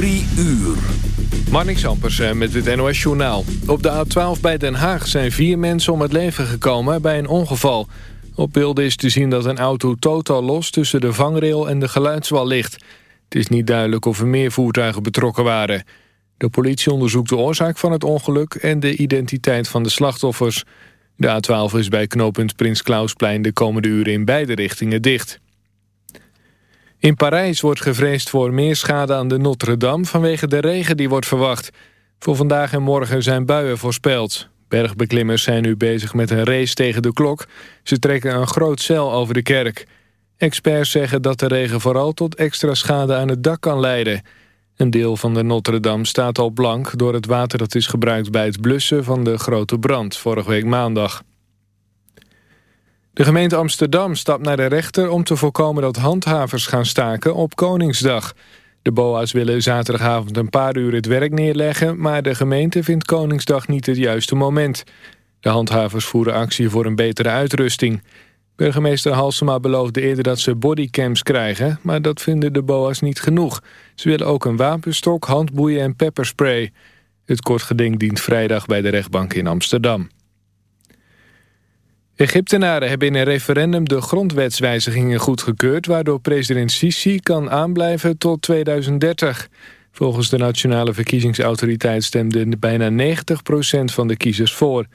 Drie uur. Marnix Ampersen met het NOS Journaal. Op de A12 bij Den Haag zijn vier mensen om het leven gekomen bij een ongeval. Op beelden is te zien dat een auto totaal los tussen de vangrail en de geluidswal ligt. Het is niet duidelijk of er meer voertuigen betrokken waren. De politie onderzoekt de oorzaak van het ongeluk en de identiteit van de slachtoffers. De A12 is bij knooppunt Prins Klausplein de komende uren in beide richtingen dicht. In Parijs wordt gevreesd voor meer schade aan de Notre-Dame... vanwege de regen die wordt verwacht. Voor vandaag en morgen zijn buien voorspeld. Bergbeklimmers zijn nu bezig met een race tegen de klok. Ze trekken een groot zeil over de kerk. Experts zeggen dat de regen vooral tot extra schade aan het dak kan leiden. Een deel van de Notre-Dame staat al blank... door het water dat is gebruikt bij het blussen van de grote brand... vorige week maandag. De gemeente Amsterdam stapt naar de rechter om te voorkomen dat handhavers gaan staken op Koningsdag. De BOA's willen zaterdagavond een paar uur het werk neerleggen... maar de gemeente vindt Koningsdag niet het juiste moment. De handhavers voeren actie voor een betere uitrusting. Burgemeester Halsema beloofde eerder dat ze bodycams krijgen... maar dat vinden de BOA's niet genoeg. Ze willen ook een wapenstok, handboeien en pepperspray. Het kort geding dient vrijdag bij de rechtbank in Amsterdam. Egyptenaren hebben in een referendum de grondwetswijzigingen goedgekeurd... waardoor president Sisi kan aanblijven tot 2030. Volgens de Nationale Verkiezingsautoriteit stemde bijna 90% van de kiezers voor.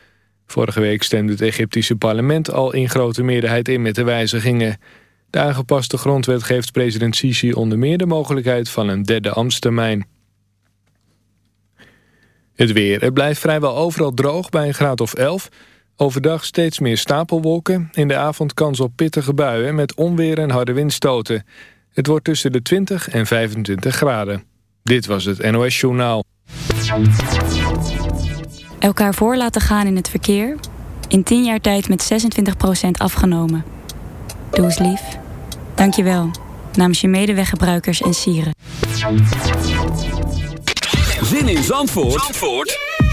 Vorige week stemde het Egyptische parlement al in grote meerderheid in met de wijzigingen. De aangepaste grondwet geeft president Sisi onder meer de mogelijkheid van een derde ambtstermijn. Het weer. Het blijft vrijwel overal droog bij een graad of 11... Overdag steeds meer stapelwolken. In de avond kans op pittige buien met onweer en harde windstoten. Het wordt tussen de 20 en 25 graden. Dit was het NOS Journaal. Elkaar voor laten gaan in het verkeer. In 10 jaar tijd met 26% afgenomen. Doe eens lief. Dank je wel. Namens je medeweggebruikers en sieren. Zin in Zandvoort, Zandvoort?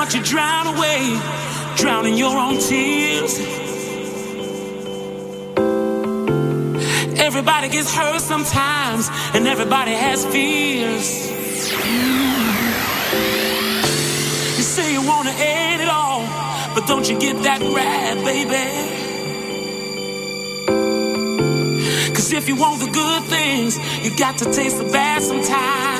Watch you drown away, drowning your own tears. Everybody gets hurt sometimes, and everybody has fears. You say you wanna end it all, but don't you get that rap, baby? Cause if you want the good things, you got to taste the bad sometimes.